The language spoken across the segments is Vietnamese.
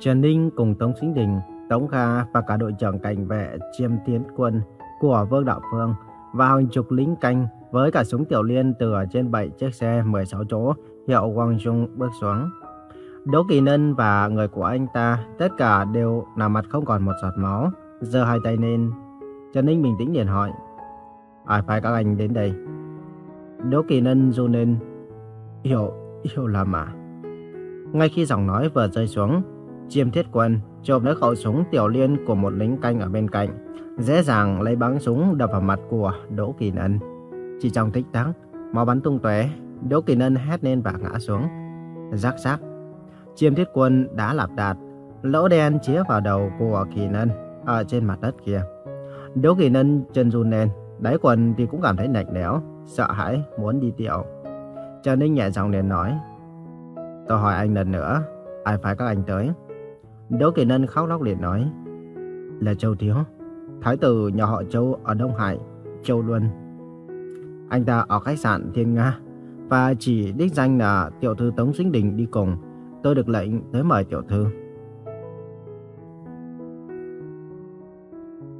Trần Ninh cùng Tống Sinh Đình, Tống Kha và cả đội trưởng cảnh vệ chiêm tiến quân của Vương Đạo Phương và hàng chục lính canh với cả súng tiểu liên từ ở trên 7 chiếc xe 16 chỗ hiệu Quang Trung bước xuống. Đỗ Kỳ Nân và người của anh ta tất cả đều nằm mặt không còn một giọt máu, giơ hai tay lên. Trần Ninh bình tĩnh liền hỏi, ai phải các anh đến đây? Đỗ Kỳ Nân run lên, hiểu, hiểu là mà. Ngay khi giọng nói vừa rơi xuống, chiêm thiết quân chộp lấy khẩu súng tiểu liên của một lính canh ở bên cạnh, dễ dàng lấy bắn súng đập vào mặt của Đỗ Kỳ Nân. Chỉ trong tích tắc, máu bắn tung tóe, Đỗ Kỳ Nân hét lên và ngã xuống. Rắc rắc, chiêm thiết quân đã lạp đạt, lỗ đen chĩa vào đầu của Kỳ Nân ở trên mặt đất kia. Đỗ Kỳ Nân chân run lên, đáy quần thì cũng cảm thấy lạnh lẽo, sợ hãi, muốn đi tiểu. Trần Ninh nhẹ giọng liền nói, tôi hỏi anh lần nữa, ai phải các anh tới? Đỗ Kỳ Nân khóc lóc liền nói, là Châu Thiếu, thái tử nhà họ Châu ở Đông Hải, Châu Luân. Anh ta ở khách sạn Thiên Nga và chỉ đích danh là tiểu thư Tống Sinh Đình đi cùng. Tôi được lệnh tới mời tiểu thư.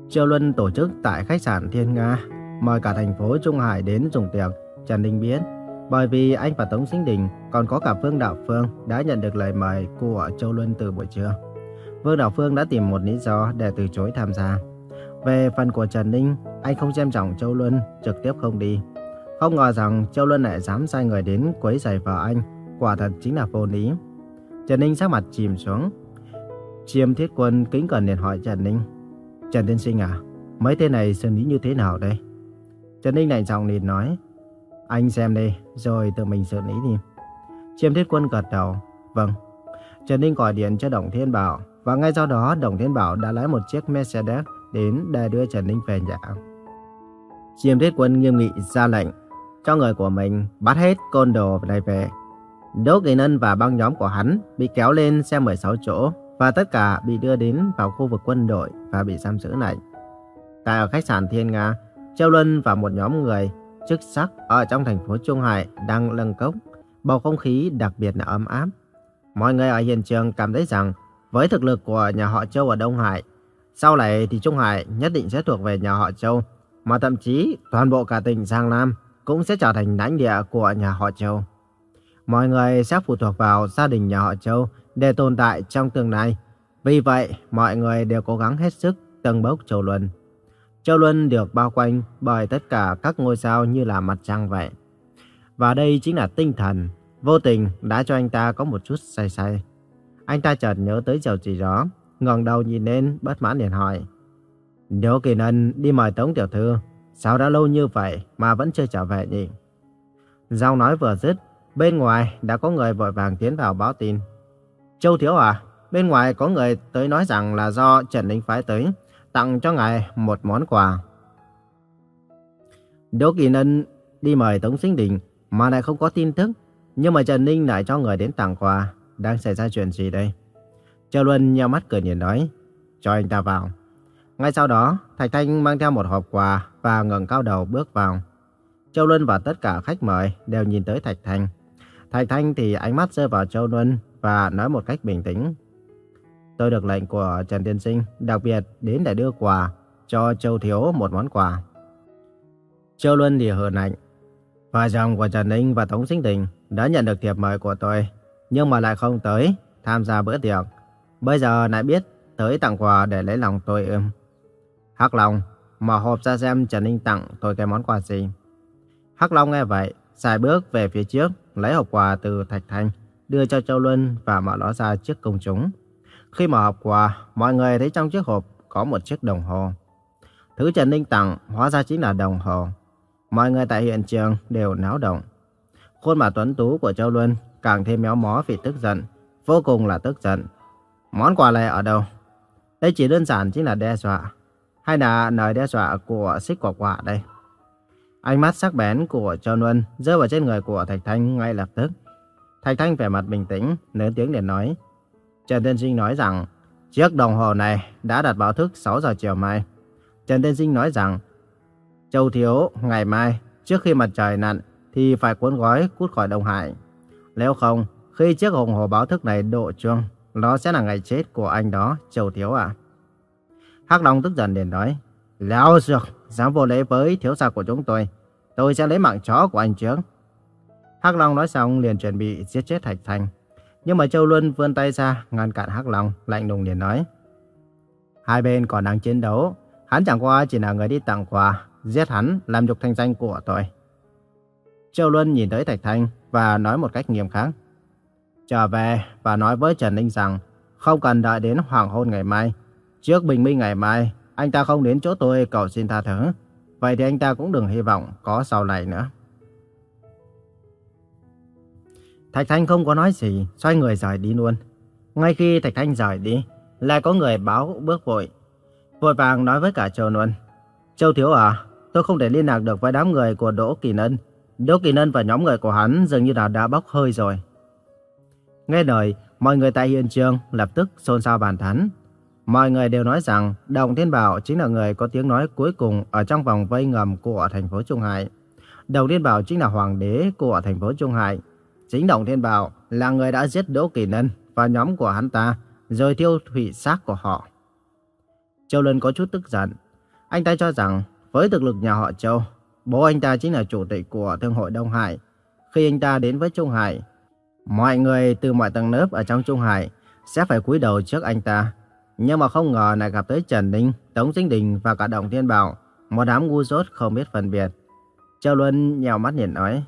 Châu Luân tổ chức tại khách sạn Thiên Nga, mời cả thành phố Trung Hải đến dùng tiệc. Trần đình biết, bởi vì anh và Tống Sinh Đình còn có cả Phương Đạo Phương đã nhận được lời mời của Châu Luân từ buổi trưa. Vương Đạo Phương đã tìm một lý do để từ chối tham gia. Về phần của Trần Ninh, anh không xem trọng Châu Luân, trực tiếp không đi. Không ngờ rằng Châu Luân lại dám sai người đến quấy rầy vợ anh, quả thật chính là vô lý. Trần Ninh sắc mặt chìm xuống. Chiêm thiết quân kính cẩn liền hỏi Trần Ninh. Trần Tiên Sinh à, mấy tên này xử lý như thế nào đây? Trần Ninh lạnh giọng liền nói. Anh xem đi, rồi tự mình xử lý đi. Chiêm thiết quân gật đầu. Vâng. Trần Ninh gọi điện cho Đồng Thiên Bảo. Và ngay sau đó Đồng Thiên Bảo đã lái một chiếc Mercedes đến để đưa Trần Ninh về nhà. Chiêm thiết quân nghiêm nghị ra lệnh cho người của mình bắt hết côn đồ này về. Đỗ Kỳ Nân và băng nhóm của hắn bị kéo lên xe 16 chỗ và tất cả bị đưa đến vào khu vực quân đội và bị giam giữ này. Tại ở khách sạn Thiên Nga, Châu Luân và một nhóm người chức sắc ở trong thành phố Trung Hải đang lâng cốc, bầu không khí đặc biệt là ấm áp. Mọi người ở hiện trường cảm thấy rằng với thực lực của nhà họ Châu ở Đông Hải, sau này thì Trung Hải nhất định sẽ thuộc về nhà họ Châu, mà thậm chí toàn bộ cả tỉnh Giang Nam cũng sẽ trở thành lãnh địa của nhà họ Châu. Mọi người sẽ phụ thuộc vào gia đình nhà họ Châu để tồn tại trong tương lai. Vì vậy, mọi người đều cố gắng hết sức tầng bốc Châu Luân. Châu Luân được bao quanh bởi tất cả các ngôi sao như là mặt trăng vậy. Và đây chính là tinh thần, vô tình đã cho anh ta có một chút say say. Anh ta chợt nhớ tới điều gì đó, ngẩng đầu nhìn lên bất mãn liền hỏi. Đỗ Kỳ Nân đi mời Tống Tiểu Thư, sao đã lâu như vậy mà vẫn chưa trở về nhỉ? Giọng nói vừa dứt, bên ngoài đã có người vội vàng tiến vào báo tin. Châu Thiếu à, bên ngoài có người tới nói rằng là do Trần Ninh phái tới, tặng cho ngài một món quà. Đỗ Kỳ Nân đi mời Tống Sinh Đình mà lại không có tin tức, nhưng mà Trần Ninh lại cho người đến tặng quà. Đang xảy ra chuyện gì đây? Châu Luân nheo mắt cười nhìn nói, cho anh ta vào. Ngay sau đó, Thạch Thanh mang theo một hộp quà và ngẩng cao đầu bước vào. Châu Luân và tất cả khách mời đều nhìn tới Thạch Thanh. Thạch Thanh thì ánh mắt rơi vào Châu Luân và nói một cách bình tĩnh. Tôi được lệnh của Trần Tiên Sinh đặc biệt đến để đưa quà cho Châu Thiếu một món quà. Châu Luân thì hờn lạnh. Vợ chồng của Trần Ninh và Tống Sinh Tình đã nhận được thiệp mời của tôi, nhưng mà lại không tới tham gia bữa tiệc. Bây giờ lại biết tới tặng quà để lấy lòng tôi ưm. Hắc Long, mở hộp ra xem Trần Ninh tặng tôi cái món quà gì. Hắc Long nghe vậy, xài bước về phía trước, lấy hộp quà từ Thạch Thanh, đưa cho Châu Luân và mở nó ra trước công chúng. Khi mở hộp quà, mọi người thấy trong chiếc hộp có một chiếc đồng hồ. Thứ Trần Ninh tặng hóa ra chính là đồng hồ. Mọi người tại hiện trường đều náo động. Khuôn mặt tuấn tú của Châu Luân càng thêm méo mó vì tức giận, vô cùng là tức giận. Món quà này ở đâu? Đây chỉ đơn giản chính là đe dọa, hay là lời đe dọa của xích quả quả đây? Ánh mắt sắc bén của Châu Luân rơi vào trên người của Thạch Thanh ngay lập tức. Thạch Thanh vẻ mặt bình tĩnh, lớn tiếng để nói. Trần Tiên Sinh nói rằng chiếc đồng hồ này đã đặt báo thức 6 giờ chiều mai. Trần Tiên Sinh nói rằng Châu Thiếu ngày mai trước khi mặt trời lặn thì phải cuốn gói cút khỏi Đông Hải. Nếu không, khi chiếc hồng hồ báo thức này độ chuông nó sẽ là ngày chết của anh đó, Châu Thiếu à. Hắc Long tức giận liền nói, Lão dược, dám vô lễ với thiếu gia của chúng tôi. Tôi sẽ lấy mạng chó của anh trước. Hắc Long nói xong liền chuẩn bị giết chết Thạch Thanh. Nhưng mà Châu Luân vươn tay ra ngăn cản Hắc Long, lạnh lùng liền nói. Hai bên còn đang chiến đấu, hắn chẳng qua chỉ là người đi tặng quà, giết hắn làm nhục thanh danh của tôi. Châu Luân nhìn tới Thạch Thanh và nói một cách nghiêm khắc. Trở về và nói với Trần Ninh rằng không cần đợi đến hoàng hôn ngày mai. Trước bình minh ngày mai, anh ta không đến chỗ tôi cầu xin tha thứ. Vậy thì anh ta cũng đừng hy vọng có sau này nữa. Thạch Thanh không có nói gì, xoay người rời đi luôn. Ngay khi Thạch Thanh rời đi, lại có người báo bước vội. Vội vàng nói với cả Châu luôn. Châu Thiếu à, tôi không thể liên lạc được với đám người của Đỗ Kỳ Nân. Đỗ Kỳ Nân và nhóm người của hắn dường như là đã bốc hơi rồi. Nghe lời, mọi người tại hiện trường lập tức xôn xao bàn tán. Mọi người đều nói rằng Đồng Thiên Bảo chính là người có tiếng nói cuối cùng ở trong vòng vây ngầm của thành phố Trung Hải. Đồng Thiên Bảo chính là hoàng đế của thành phố Trung Hải. Chính Đồng Thiên Bảo là người đã giết Đỗ Kỳ Nân và nhóm của hắn ta, rồi thiêu hủy xác của họ. Châu Lân có chút tức giận. Anh ta cho rằng với thực lực nhà họ Châu, bố anh ta chính là chủ tịch của Thương hội Đông Hải. Khi anh ta đến với Trung Hải, mọi người từ mọi tầng lớp ở trong Trung Hải sẽ phải cúi đầu trước anh ta nhưng mà không ngờ lại gặp tới Trần Ninh, Tống Dinh Đình và cả Đồng Thiên Bảo, một đám ngu dốt không biết phân biệt. Châu Luân nhèo mắt nhìn nói,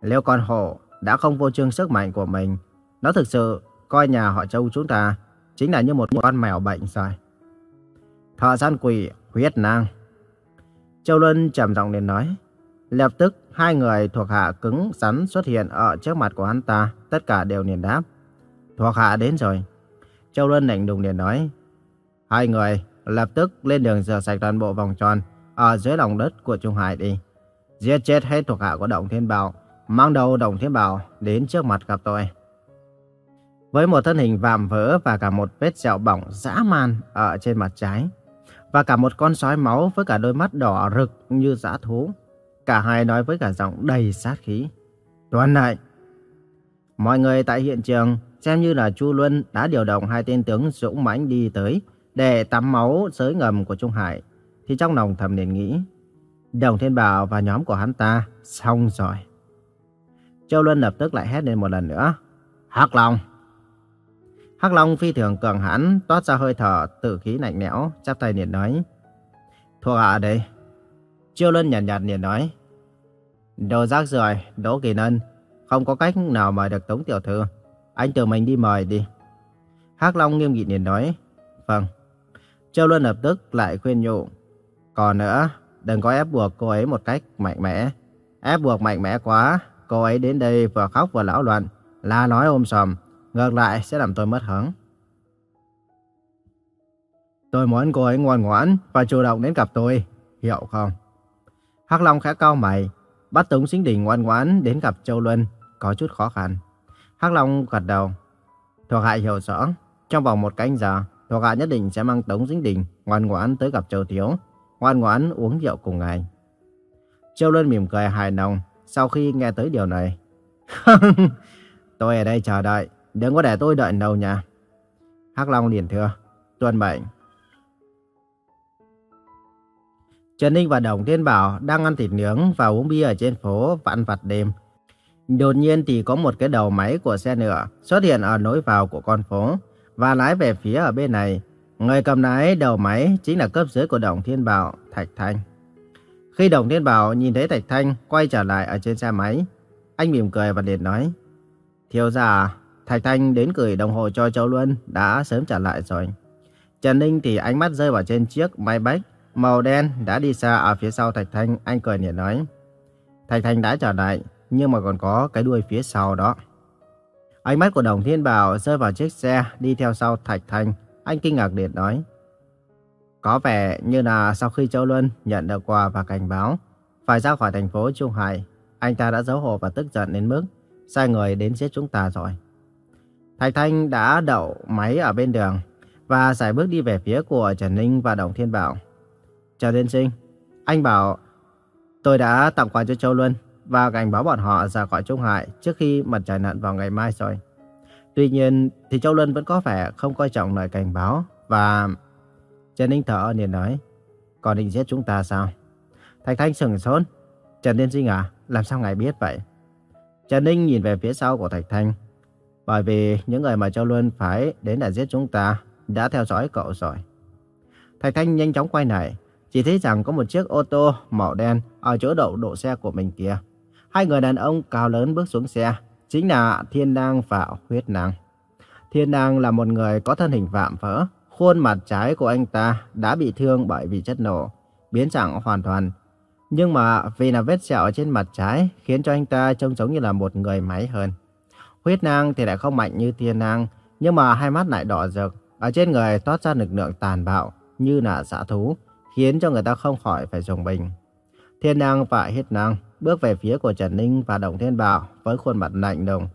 Liêu con hổ đã không vô trương sức mạnh của mình, nó thực sự coi nhà họ Châu chúng ta chính là như một con mèo bệnh rồi. Thợ săn quỷ, huyết nang. Châu Luân trầm giọng liền nói, lập tức hai người thuộc hạ cứng rắn xuất hiện ở trước mặt của hắn ta, tất cả đều liền đáp. Thuộc hạ đến rồi. Châu Luân lạnh đùng liền nói. Hai người lập tức lên đường rửa sạch toàn bộ vòng tròn ở dưới lòng đất của Trung Hải đi. Giết chết hết thuộc hạ của Động Thiên Bảo, mang đầu Động Thiên Bảo đến trước mặt gặp tôi. Với một thân hình vạm vỡ và cả một vết sẹo bỏng dã man ở trên mặt trái. Và cả một con sói máu với cả đôi mắt đỏ rực như dã thú. Cả hai nói với cả giọng đầy sát khí. Tuấn này! Mọi người tại hiện trường xem như là Chu Luân đã điều động hai tên tướng dũng mãnh đi tới để tắm máu sới ngầm của Trung Hải, thì trong lòng thầm liền nghĩ, Đồng Thiên Bảo và nhóm của hắn ta xong rồi. Châu Luân lập tức lại hét lên một lần nữa, Hắc Long! Hắc Long phi thường cường hãn, toát ra hơi thở tự khí lạnh lẽo, chắp tay liền nói, Thuộc hạ đây. Châu Luân nhàn nhạt, liền nói, Đồ rác rưởi, Đỗ Kỳ Nân, không có cách nào mời được Tống Tiểu Thư. Anh tự mình đi mời đi. Hắc Long nghiêm nghị liền nói. Vâng. Châu Luân lập tức lại khuyên nhủ. Còn nữa, đừng có ép buộc cô ấy một cách mạnh mẽ. Ép buộc mạnh mẽ quá, cô ấy đến đây vừa khóc vừa lão loạn, la nói ôm sòm, ngược lại sẽ làm tôi mất hứng. Tôi muốn cô ấy ngoan ngoãn và chủ động đến gặp tôi, hiểu không? Hắc Long khẽ cau mày, bắt Tống Sinh Đình ngoan ngoãn đến gặp Châu Luân, có chút khó khăn. Hắc Long gật đầu. Thuộc hạ hiểu rõ, trong vòng một canh giờ, thuộc hạ nhất định sẽ mang Tống Dính Đình ngoan ngoãn tới gặp Châu Thiếu, ngoan ngoãn uống rượu cùng ngài. Châu Luân mỉm cười hài lòng sau khi nghe tới điều này. tôi ở đây chờ đợi, đừng có để tôi đợi đâu nha. Hắc Long liền thưa, tuân mệnh. Trần Ninh và Đồng Thiên Bảo đang ăn thịt nướng và uống bia ở trên phố vạn vặt đêm. Đột nhiên thì có một cái đầu máy của xe lửa xuất hiện ở nối vào của con phố và lái về phía ở bên này. Người cầm lái đầu máy chính là cấp dưới của Đồng Thiên Bảo, Thạch Thanh. Khi Đồng Thiên Bảo nhìn thấy Thạch Thanh quay trở lại ở trên xe máy, anh mỉm cười và liền nói. Thiếu gia, à, Thạch Thanh đến gửi đồng hồ cho Châu Luân đã sớm trả lại rồi. Trần Ninh thì ánh mắt rơi vào trên chiếc máy bách màu đen đã đi xa ở phía sau Thạch Thanh, anh cười nhẹ nói. Thạch Thanh đã trả lại, nhưng mà còn có cái đuôi phía sau đó. Ánh mắt của Đồng Thiên Bảo rơi vào chiếc xe đi theo sau Thạch Thanh. Anh kinh ngạc liệt nói. Có vẻ như là sau khi Châu Luân nhận được quà và cảnh báo phải ra khỏi thành phố Trung Hải, anh ta đã giấu hồ và tức giận đến mức sai người đến giết chúng ta rồi. Thạch Thanh đã đậu máy ở bên đường và giải bước đi về phía của Trần Ninh và Đồng Thiên Bảo. Chào tiên sinh, anh bảo tôi đã tặng quà cho Châu Luân và cảnh báo bọn họ ra khỏi Trung Hải trước khi mặt trời lặn vào ngày mai rồi. Tuy nhiên thì Châu Luân vẫn có vẻ không coi trọng lời cảnh báo và... Trần Ninh thở liền nói, còn định giết chúng ta sao? Thạch Thanh sừng sốt. Trần Tiên Sinh à, làm sao ngài biết vậy? Trần Ninh nhìn về phía sau của Thạch Thanh. Bởi vì những người mà Châu Luân phải đến để giết chúng ta đã theo dõi cậu rồi. Thạch Thanh nhanh chóng quay lại, chỉ thấy rằng có một chiếc ô tô màu đen ở chỗ đậu độ xe của mình kia. Hai người đàn ông cao lớn bước xuống xe, chính là Thiên Đăng và Huyết Năng. Thiên Đăng là một người có thân hình vạm vỡ, khuôn mặt trái của anh ta đã bị thương bởi vì chất nổ, biến dạng hoàn toàn. Nhưng mà vì là vết sẹo trên mặt trái khiến cho anh ta trông giống như là một người máy hơn. Huyết Nang thì lại không mạnh như Thiên Nang, nhưng mà hai mắt lại đỏ rực, ở trên người toát ra lực lượng tàn bạo như là dã thú, khiến cho người ta không khỏi phải dùng bình. Thiên Nang và Huyết Nang bước về phía của Trần Ninh và Đồng Thiên Bảo với khuôn mặt lạnh lùng.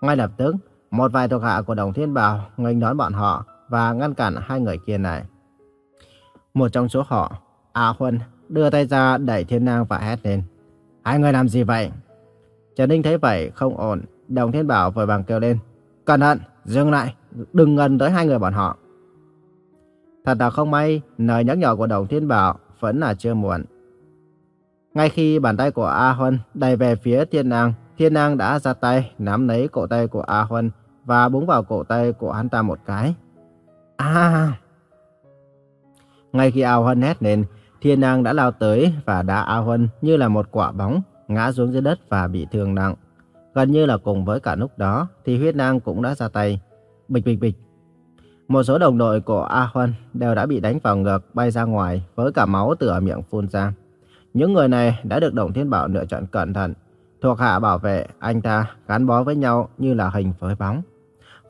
Ngay lập tức, một vài thuộc hạ của Đồng Thiên Bảo nghênh đón bọn họ và ngăn cản hai người kia này. Một trong số họ, A Huân, đưa tay ra đẩy Thiên Nang và hét lên. Hai người làm gì vậy? Trần Ninh thấy vậy không ổn, Đồng Thiên Bảo vội vàng kêu lên. Cẩn thận, dừng lại, đừng gần tới hai người bọn họ. Thật là không may, lời nhắc nhở của Đồng Thiên Bảo vẫn là chưa muộn. Ngay khi bàn tay của A Huân đẩy về phía Thiên Nang, Thiên Nang đã ra tay nắm lấy cổ tay của A Huân và búng vào cổ tay của hắn ta một cái. À! Ngay khi A Huân hét lên, Thiên Nang đã lao tới và đá A Huân như là một quả bóng, ngã xuống dưới đất và bị thương nặng. Gần như là cùng với cả lúc đó, thì huyết năng cũng đã ra tay. Bịch bịch bịch. Một số đồng đội của A Huân đều đã bị đánh vào ngực, bay ra ngoài với cả máu từ ở miệng phun ra. Những người này đã được Đồng Thiên Bảo lựa chọn cẩn thận. Thuộc hạ bảo vệ anh ta gắn bó với nhau như là hình với bóng.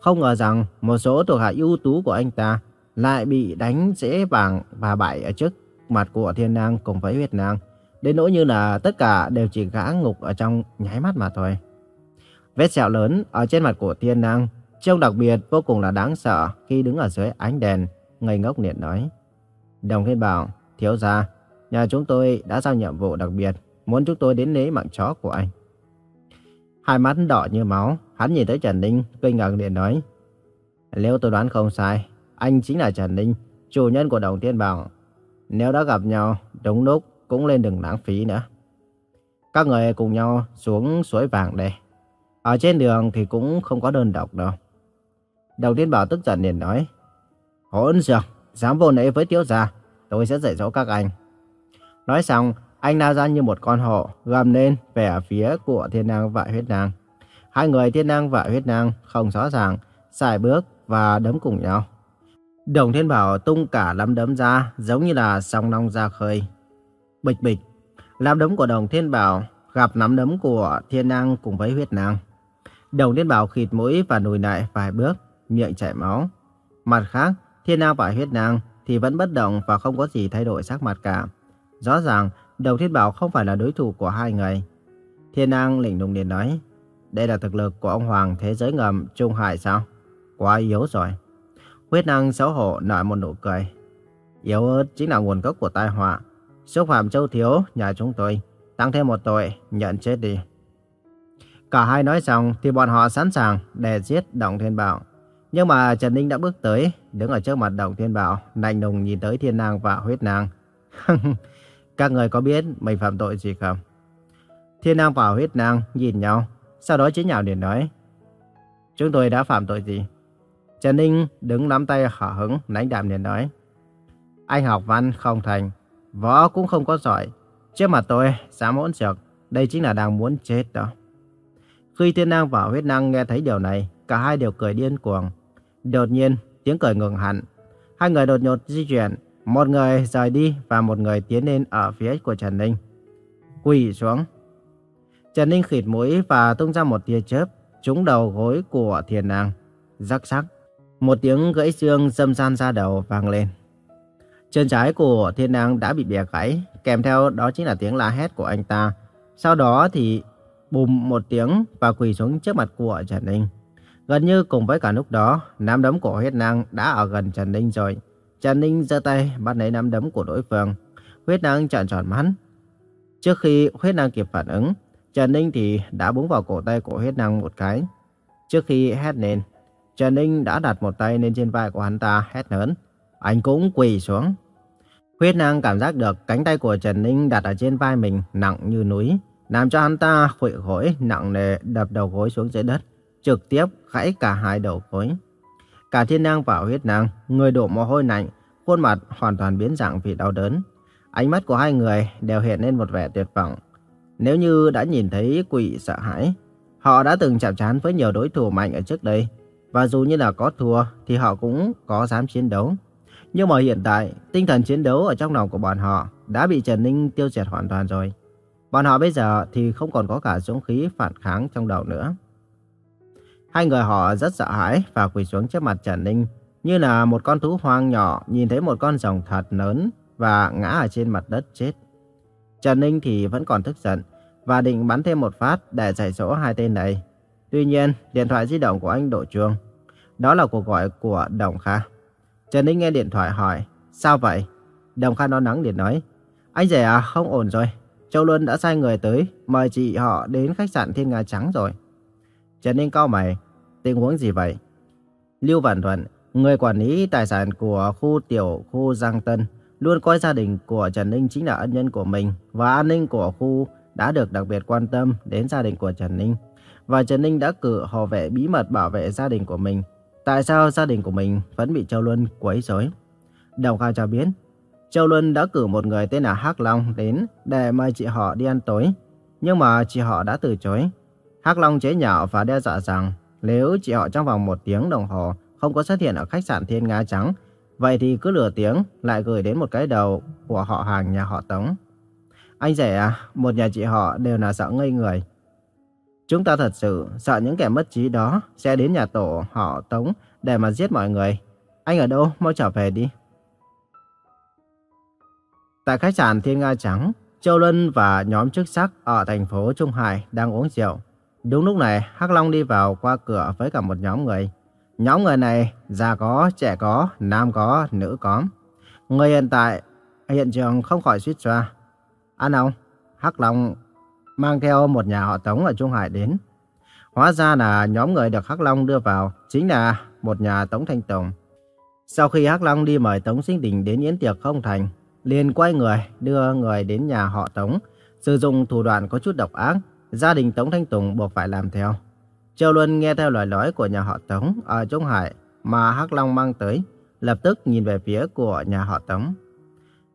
Không ngờ rằng một số thuộc hạ ưu tú của anh ta lại bị đánh dễ vàng và bại ở trước mặt của Thiên Nang cùng với Huyết Nang. Đến nỗi như là tất cả đều chỉ gã ngục ở trong nháy mắt mà thôi. Vết sẹo lớn ở trên mặt của Thiên năng trông đặc biệt vô cùng là đáng sợ khi đứng ở dưới ánh đèn, ngây ngốc liền nói. Đồng Thiên Bảo, thiếu gia, nhà chúng tôi đã giao nhiệm vụ đặc biệt, muốn chúng tôi đến lấy mạng chó của anh. Hai mắt đỏ như máu, hắn nhìn tới Trần Ninh, kinh ngạc điện nói. Nếu tôi đoán không sai, anh chính là Trần Ninh, chủ nhân của Đồng Thiên Bảo. Nếu đã gặp nhau, đúng lúc cũng lên đừng lãng phí nữa. Các người cùng nhau xuống suối vàng đây. Ở trên đường thì cũng không có đơn độc đâu. Đầu tiên Bảo tức giận liền nói. Hỗn dược, dám vô lễ với thiếu gia, tôi sẽ dạy dỗ các anh. Nói xong, anh lao ra như một con hổ, gầm lên về phía của Thiên Năng và Huyết Năng. Hai người Thiên Năng và Huyết Năng không rõ ràng, xài bước và đấm cùng nhau. Đồng Thiên Bảo tung cả lắm đấm ra, giống như là song long ra khơi. Bịch bịch, lắm đấm của Đồng Thiên Bảo gặp nắm đấm của Thiên Năng cùng với Huyết Năng. Đồng Thiên Bảo khịt mũi và lùi lại vài bước, miệng chảy máu. Mặt khác, Thiên Nam và Huyết Năng thì vẫn bất động và không có gì thay đổi sắc mặt cả. Rõ ràng, Đồng Thiên Bảo không phải là đối thủ của hai người. Thiên Năng lĩnh lùng liền nói, đây là thực lực của ông Hoàng thế giới ngầm Trung Hải sao? Quá yếu rồi. Huyết Năng xấu hổ nở một nụ cười. Yếu ớt chính là nguồn gốc của tai họa. Xúc phạm châu thiếu nhà chúng tôi, tăng thêm một tội, nhận chết đi. Cả hai nói xong thì bọn họ sẵn sàng để giết Đồng Thiên Bảo. Nhưng mà Trần Ninh đã bước tới, đứng ở trước mặt Đồng Thiên Bảo, lạnh lùng nhìn tới Thiên Nàng và Huyết Nàng. Các người có biết mình phạm tội gì không? Thiên Nàng và Huyết Nàng nhìn nhau, sau đó chế nhạo liền nói. Chúng tôi đã phạm tội gì? Trần Ninh đứng nắm tay hở hứng, lãnh đạm liền nói. Anh học văn không thành, võ cũng không có giỏi. Trước mặt tôi, dám hỗn trược, đây chính là đang muốn chết đó. Khi Thiên Năng và Huyết Năng nghe thấy điều này, cả hai đều cười điên cuồng. Đột nhiên, tiếng cười ngừng hẳn. Hai người đột nhột di chuyển, một người rời đi và một người tiến lên ở phía của Trần Ninh. Quỳ xuống. Trần Ninh khịt mũi và tung ra một tia chớp, trúng đầu gối của Thiên Năng. Rắc sắc. Một tiếng gãy xương dâm san ra đầu vang lên. Chân trái của Thiên Năng đã bị bẻ gãy, kèm theo đó chính là tiếng la hét của anh ta. Sau đó thì bùm một tiếng và quỳ xuống trước mặt của Trần Ninh. Gần như cùng với cả lúc đó, nắm đấm của huyết năng đã ở gần Trần Ninh rồi. Trần Ninh giơ tay bắt lấy nắm đấm của đối phương. Huyết năng trợn tròn mắt. Trước khi huyết năng kịp phản ứng, Trần Ninh thì đã búng vào cổ tay của huyết năng một cái. Trước khi hét lên, Trần Ninh đã đặt một tay lên trên vai của hắn ta hét lớn. Anh cũng quỳ xuống. Huyết năng cảm giác được cánh tay của Trần Ninh đặt ở trên vai mình nặng như núi, làm cho hắn ta khuỵu gối nặng nề đập đầu gối xuống dưới đất, trực tiếp gãy cả hai đầu gối. Cả thiên năng và huyết năng, người đổ mồ hôi lạnh, khuôn mặt hoàn toàn biến dạng vì đau đớn. Ánh mắt của hai người đều hiện lên một vẻ tuyệt vọng. Nếu như đã nhìn thấy quỷ sợ hãi, họ đã từng chạm trán với nhiều đối thủ mạnh ở trước đây. Và dù như là có thua thì họ cũng có dám chiến đấu. Nhưng mà hiện tại, tinh thần chiến đấu ở trong lòng của bọn họ đã bị Trần Ninh tiêu diệt hoàn toàn rồi. Bọn họ bây giờ thì không còn có cả dũng khí phản kháng trong đầu nữa. Hai người họ rất sợ hãi và quỳ xuống trước mặt Trần Ninh, như là một con thú hoang nhỏ nhìn thấy một con rồng thật lớn và ngã ở trên mặt đất chết. Trần Ninh thì vẫn còn tức giận và định bắn thêm một phát để giải sổ hai tên này. Tuy nhiên, điện thoại di động của anh đổ chuông. Đó là cuộc gọi của Đồng Kha. Trần Ninh nghe điện thoại hỏi, sao vậy? Đồng Kha nó nắng liền nói, anh rể à, không ổn rồi. Châu Luân đã sai người tới, mời chị họ đến khách sạn Thiên Nga Trắng rồi. Trần Ninh cao mày, tình huống gì vậy? Lưu Văn Thuận, người quản lý tài sản của khu tiểu khu Giang Tân, luôn coi gia đình của Trần Ninh chính là ân nhân của mình và an ninh của khu đã được đặc biệt quan tâm đến gia đình của Trần Ninh. Và Trần Ninh đã cử hộ vệ bí mật bảo vệ gia đình của mình. Tại sao gia đình của mình vẫn bị Châu Luân quấy rối? Đồng Kha cho biết, Châu Luân đã cử một người tên là Hắc Long đến để mời chị họ đi ăn tối. Nhưng mà chị họ đã từ chối. Hắc Long chế nhạo và đe dọa rằng nếu chị họ trong vòng một tiếng đồng hồ không có xuất hiện ở khách sạn Thiên Nga Trắng, vậy thì cứ lửa tiếng lại gửi đến một cái đầu của họ hàng nhà họ Tống. Anh rể à, một nhà chị họ đều là sợ ngây người. Chúng ta thật sự sợ những kẻ mất trí đó sẽ đến nhà tổ họ Tống để mà giết mọi người. Anh ở đâu? Mau trở về đi. Tại khách sạn Thiên Nga Trắng, Châu Luân và nhóm chức sắc ở thành phố Trung Hải đang uống rượu. Đúng lúc này, Hắc Long đi vào qua cửa với cả một nhóm người. Nhóm người này già có, trẻ có, nam có, nữ có. Người hiện tại hiện trường không khỏi suýt xoa. Ăn ông, Hắc Long mang theo một nhà họ Tống ở Trung Hải đến. Hóa ra là nhóm người được Hắc Long đưa vào chính là một nhà Tống Thanh Tùng. Sau khi Hắc Long đi mời Tống Sinh Đình đến yến tiệc không thành, liền quay người đưa người đến nhà họ Tống, sử dụng thủ đoạn có chút độc ác, gia đình Tống Thanh Tùng buộc phải làm theo. Châu Luân nghe theo lời nói của nhà họ Tống ở Trung Hải mà Hắc Long mang tới, lập tức nhìn về phía của nhà họ Tống.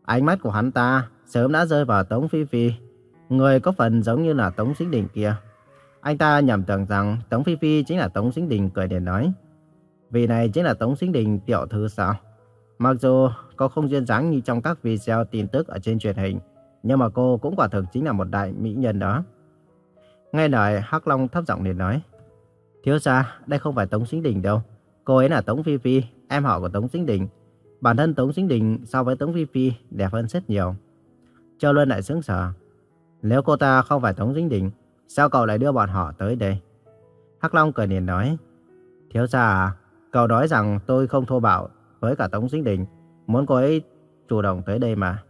Ánh mắt của hắn ta sớm đã rơi vào Tống Phi Phi, người có phần giống như là Tống Sinh Đình kia. Anh ta nhầm tưởng rằng Tống Phi Phi chính là Tống Sinh Đình cười để nói. Vì này chính là Tống Sinh Đình tiểu thư sao? Mặc dù cô không duyên dáng như trong các video tin tức ở trên truyền hình, nhưng mà cô cũng quả thực chính là một đại mỹ nhân đó. Nghe lời Hắc Long thấp giọng liền nói. Thiếu gia, đây không phải Tống Sinh Đình đâu. Cô ấy là Tống Phi Phi, em họ của Tống Sinh Đình. Bản thân Tống Sinh Đình so với Tống Phi Phi đẹp hơn rất nhiều. Châu Luân lại sững sờ. Nếu cô ta không phải Tống Sinh Đình, sao cậu lại đưa bọn họ tới đây? Hắc Long cười liền nói. Thiếu gia à, cậu nói rằng tôi không thô bạo với cả Tống Sinh Đình, muốn cô ấy chủ động tới đây mà.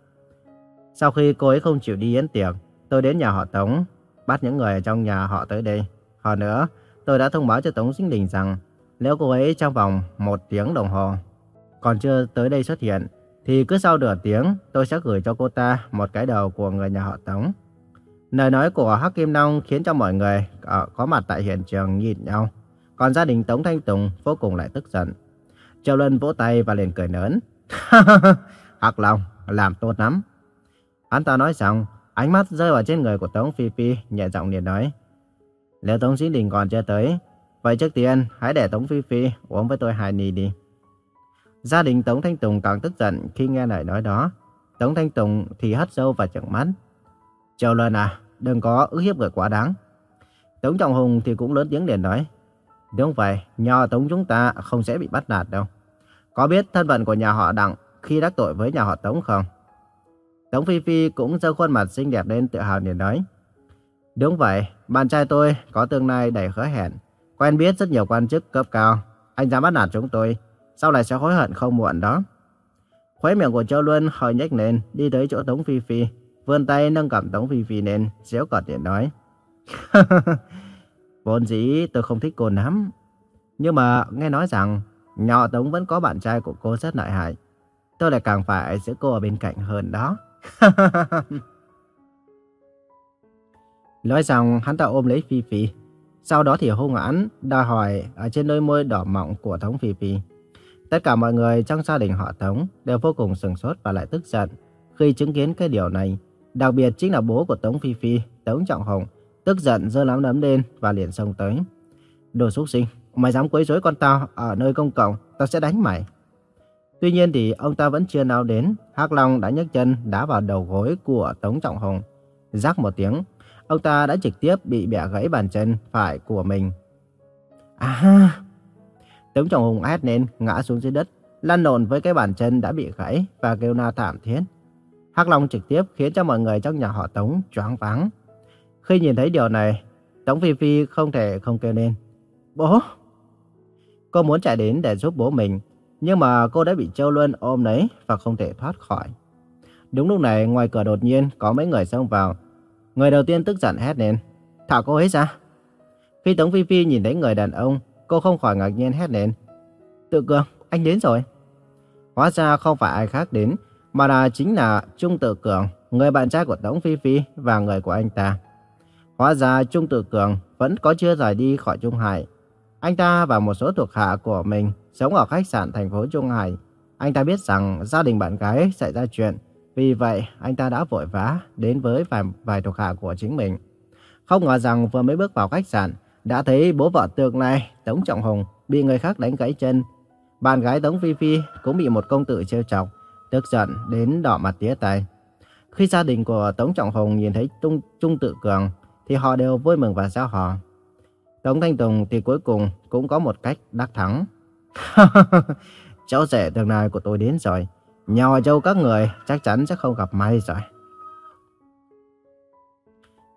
Sau khi cô ấy không chịu đi yến tiệc, tôi đến nhà họ Tống, bắt những người ở trong nhà họ tới đây. Hơn nữa, tôi đã thông báo cho Tống Sinh Đình rằng nếu cô ấy trong vòng một tiếng đồng hồ còn chưa tới đây xuất hiện, thì cứ sau nửa tiếng tôi sẽ gửi cho cô ta một cái đầu của người nhà họ Tống. Lời nói của Hắc Kim Long khiến cho mọi người ờ, có mặt tại hiện trường nhìn nhau. Còn gia đình Tống Thanh Tùng vô cùng lại tức giận. Châu Lân vỗ tay và liền cười lớn. Hắc Long, làm tốt lắm. Hắn ta nói xong, ánh mắt rơi vào trên người của Tống Phi Phi, nhẹ giọng liền nói. Nếu Tống Sĩ Đình còn chưa tới, vậy trước tiên hãy để Tống Phi Phi uống với tôi hai ly đi. Gia đình Tống Thanh Tùng càng tức giận khi nghe lời nói đó. Tống Thanh Tùng thì hất sâu và trợn mắt. Châu Luân à, đừng có ức hiếp người quá đáng. Tống Trọng Hùng thì cũng lớn tiếng liền nói. Đúng vậy, nhờ Tống chúng ta không sẽ bị bắt nạt đâu. Có biết thân phận của nhà họ Đặng khi đắc tội với nhà họ Tống không? Tống Phi Phi cũng giơ khuôn mặt xinh đẹp lên tự hào liền nói. Đúng vậy, bạn trai tôi có tương lai đầy hứa hẹn. Quen biết rất nhiều quan chức cấp cao. Anh dám bắt nạt chúng tôi, sau này sẽ hối hận không muộn đó. Khóe miệng của Châu Luân hơi nhếch lên, đi tới chỗ Tống Phi Phi, vươn tay nâng cầm Tống Phi Phi lên, xéo cợt để nói. Vốn dĩ tôi không thích cô lắm. Nhưng mà nghe nói rằng nhỏ Tống vẫn có bạn trai của cô rất lợi hại. Tôi lại càng phải giữ cô ở bên cạnh hơn đó. Nói xong hắn ta ôm lấy Phi Phi. Sau đó thì hung hãn đòi hỏi ở trên đôi môi đỏ mọng của Tống Phi Phi. Tất cả mọi người trong gia đình họ Tống đều vô cùng sừng sốt và lại tức giận khi chứng kiến cái điều này. Đặc biệt chính là bố của Tống Phi Phi, Tống Trọng Hồng, tức giận giơ lắm đấm lên và liền xông tới. Đồ xúc sinh, mày dám quấy rối con tao ở nơi công cộng, tao sẽ đánh mày. Tuy nhiên thì ông ta vẫn chưa nào đến, Hắc Long đã nhấc chân đá vào đầu gối của Tống Trọng Hồng. Rắc một tiếng, ông ta đã trực tiếp bị bẻ gãy bàn chân phải của mình. À ha, Tống Trọng Hùng hét lên, ngã xuống dưới đất, lăn lộn với cái bàn chân đã bị gãy và kêu na thảm thiết. Hắc Long trực tiếp khiến cho mọi người trong nhà họ Tống choáng váng. Khi nhìn thấy điều này, Tống Phi Phi không thể không kêu lên. Bố! Cô muốn chạy đến để giúp bố mình, nhưng mà cô đã bị Châu Luân ôm lấy và không thể thoát khỏi. Đúng lúc này, ngoài cửa đột nhiên có mấy người xông vào. Người đầu tiên tức giận hét lên. Thả cô ấy ra. Khi Tống Phi Phi nhìn thấy người đàn ông, cô không khỏi ngạc nhiên hét lên. Tự cường, anh đến rồi. Hóa ra không phải ai khác đến, mà là chính là Trung Tự Cường, người bạn trai của Tống Phi Phi và người của anh ta. Hóa ra Trung Tự Cường vẫn có chưa rời đi khỏi Trung Hải. Anh ta và một số thuộc hạ của mình sống ở khách sạn thành phố Trung Hải. Anh ta biết rằng gia đình bạn gái xảy ra chuyện, vì vậy anh ta đã vội vã đến với vài, vài thuộc hạ của chính mình. Không ngờ rằng vừa mới bước vào khách sạn, đã thấy bố vợ tương lai Tống Trọng Hùng bị người khác đánh gãy chân. Bạn gái Tống Phi Phi cũng bị một công tử trêu chọc, tức giận đến đỏ mặt tía tai. Khi gia đình của Tống Trọng Hùng nhìn thấy Trung, Trung Tự Cường thì họ đều vui mừng và giao họ. Tống Thanh Tùng thì cuối cùng cũng có một cách đắc thắng. Cháu rể tương lai của tôi đến rồi. Nhờ châu các người, chắc chắn sẽ không gặp may rồi.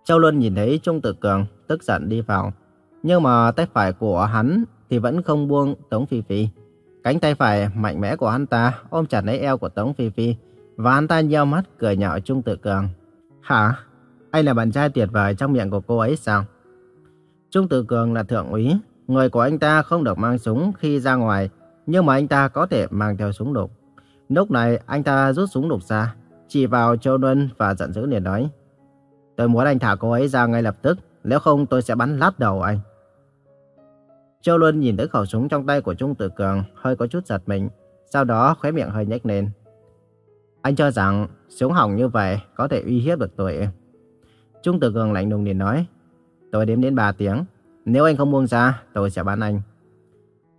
Châu Luân nhìn thấy Trung Tự Cường, tức giận đi vào. Nhưng mà tay phải của hắn thì vẫn không buông Tống Phi Phi. Cánh tay phải mạnh mẽ của hắn ta ôm chặt lấy eo của Tống Phi Phi và hắn ta nheo mắt cười nhạo Trung Tự Cường. Hả? Anh là bạn trai tuyệt vời trong miệng của cô ấy sao? Trung Tử Cường là thượng úy. Người của anh ta không được mang súng khi ra ngoài, nhưng mà anh ta có thể mang theo súng đục. Lúc này anh ta rút súng đục ra, chỉ vào Châu Luân và giận dữ liền nói. Tôi muốn anh thả cô ấy ra ngay lập tức, nếu không tôi sẽ bắn lát đầu anh. Châu Luân nhìn tới khẩu súng trong tay của Trung Tử Cường, hơi có chút giật mình, sau đó khóe miệng hơi nhếch lên. Anh cho rằng súng hỏng như vậy có thể uy hiếp được tôi. Trung Tử Cường lạnh lùng liền nói, tôi đếm đến 3 tiếng, nếu anh không buông ra, tôi sẽ bắn anh.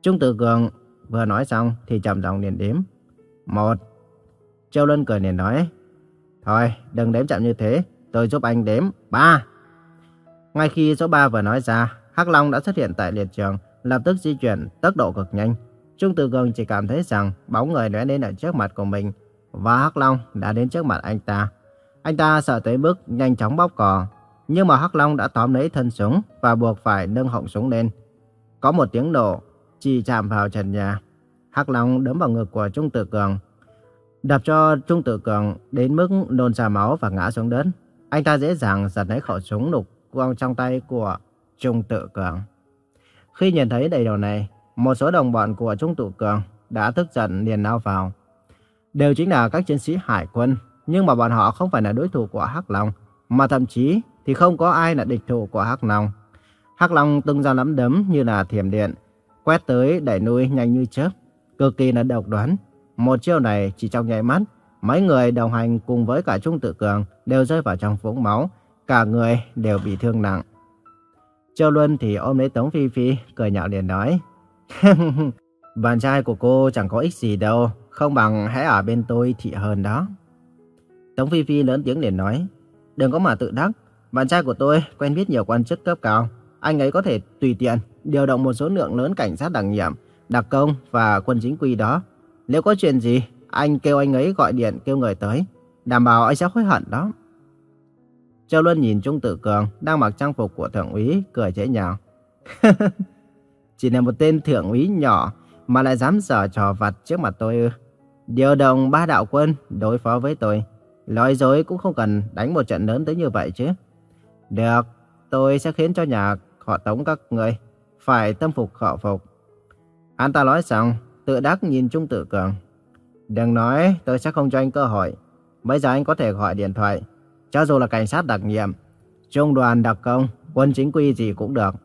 Trung Tử Cường vừa nói xong thì chậm giọng liền đếm. Một. Châu Luân cười liền nói, thôi đừng đếm chậm như thế, tôi giúp anh đếm. Ba. Ngay khi số 3 vừa nói ra, Hắc Long đã xuất hiện tại liệt trường, lập tức di chuyển tốc độ cực nhanh. Trung Tử Cường chỉ cảm thấy rằng bóng người lóe lên ở trước mặt của mình và Hắc Long đã đến trước mặt anh ta. Anh ta sợ tới mức nhanh chóng bóp cò, nhưng mà Hắc Long đã tóm lấy thân súng và buộc phải nâng họng súng lên. Có một tiếng nổ, chỉ chạm vào trần nhà. Hắc Long đấm vào ngực của Trung Tử Cường, đập cho Trung Tử Cường đến mức nôn ra máu và ngã xuống đất. Anh ta dễ dàng giật lấy khẩu súng lục quang trong tay của Trung Tử Cường. Khi nhìn thấy đầy đồ này, một số đồng bọn của Trung Tử Cường đã tức giận liền lao vào. Đều chính là các chiến sĩ hải quân, nhưng mà bọn họ không phải là đối thủ của Hắc Long, mà thậm chí thì không có ai là địch thủ của Hắc Long. Hắc Long tung ra nắm đấm như là thiểm điện, quét tới đẩy nuôi nhanh như chớp, cực kỳ là độc đoán. Một chiêu này chỉ trong nháy mắt, mấy người đồng hành cùng với cả Trung Tự Cường đều rơi vào trong vũng máu, cả người đều bị thương nặng. Châu Luân thì ôm lấy Tống Phi Phi, cười nhạo liền nói. Bạn trai của cô chẳng có ích gì đâu, không bằng hãy ở bên tôi thì hơn đó. Tống Phi Phi lớn tiếng liền nói. Đừng có mà tự đắc, bạn trai của tôi quen biết nhiều quan chức cấp cao. Anh ấy có thể tùy tiện điều động một số lượng lớn cảnh sát đặc nhiệm, đặc công và quân chính quy đó. Nếu có chuyện gì, anh kêu anh ấy gọi điện kêu người tới. Đảm bảo anh sẽ hối hận đó. Châu Luân nhìn Trung Tử Cường đang mặc trang phục của thượng úy, cười chế nhạo. Chỉ là một tên thượng úy nhỏ mà lại dám giở trò vặt trước mặt tôi ư. Điều động ba đạo quân đối phó với tôi. Nói dối cũng không cần đánh một trận lớn tới như vậy chứ. Được, tôi sẽ khiến cho nhà họ tống các người, phải tâm phục khẩu phục. Anh ta nói xong, tự đắc nhìn Trung Tự Cường. Đừng nói, tôi sẽ không cho anh cơ hội. Bây giờ anh có thể gọi điện thoại, cho dù là cảnh sát đặc nhiệm, trung đoàn đặc công, quân chính quy gì cũng được.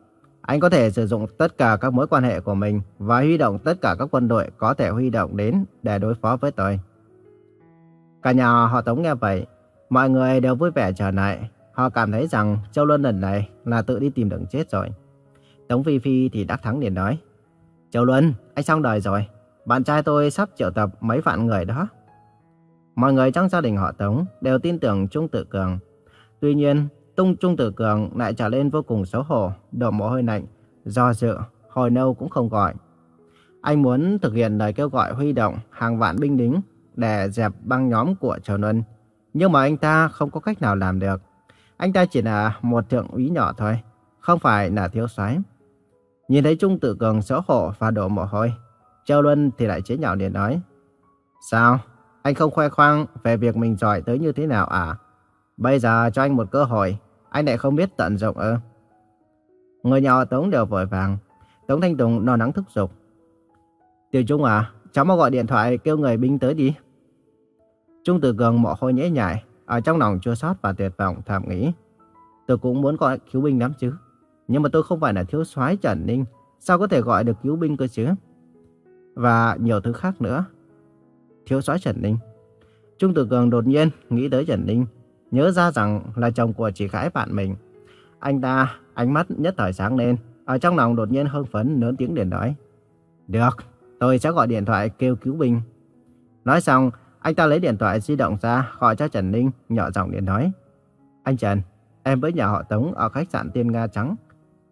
Anh có thể sử dụng tất cả các mối quan hệ của mình và huy động tất cả các quân đội có thể huy động đến để đối phó với tôi. Cả nhà họ Tống nghe vậy, mọi người đều vui vẻ trở lại. Họ cảm thấy rằng Châu Luân lần này là tự đi tìm đường chết rồi. Tống Phi Phi thì đắc thắng liền nói. Châu Luân, anh xong đời rồi. Bạn trai tôi sắp triệu tập mấy vạn người đó. Mọi người trong gia đình họ Tống đều tin tưởng Trung Tự Cường. Tuy nhiên, Tung Trung Tử Cường lại trở lên vô cùng xấu hổ, đổ mồ hôi lạnh, do dự, hồi nâu cũng không gọi. Anh muốn thực hiện lời kêu gọi huy động hàng vạn binh lính để dẹp băng nhóm của châu Luân. Nhưng mà anh ta không có cách nào làm được. Anh ta chỉ là một thượng úy nhỏ thôi, không phải là thiếu soái. Nhìn thấy Trung Tử Cường xấu hổ và đổ mồ hôi, Châu Luân thì lại chế nhạo liền nói. Sao? Anh không khoe khoang về việc mình giỏi tới như thế nào à? Bây giờ cho anh một cơ hội, anh lại không biết tận dụng ư? Người nhỏ Tống đều vội vàng. Tống Thanh Tùng lo nắng thúc giục. Tiểu Trung à, cháu mau gọi điện thoại kêu người binh tới đi. Trung Tử Cường mồ hôi nhễ nhại, ở trong lòng chua xót và tuyệt vọng thầm nghĩ. Tôi cũng muốn gọi cứu binh lắm chứ. Nhưng mà tôi không phải là thiếu soái Trần Ninh, sao có thể gọi được cứu binh cơ chứ? Và nhiều thứ khác nữa. Thiếu soái Trần Ninh. Trung Tử Cường đột nhiên nghĩ tới Trần Ninh, nhớ ra rằng là chồng của chị gái bạn mình. Anh ta, ánh mắt nhất thời sáng lên, ở trong lòng đột nhiên hưng phấn lớn tiếng điện nói. Được, tôi sẽ gọi điện thoại kêu cứu binh. Nói xong, anh ta lấy điện thoại di động ra gọi cho Trần Ninh, nhỏ giọng điện nói. Anh Trần, em với nhà họ Tống ở khách sạn Tiên Nga Trắng.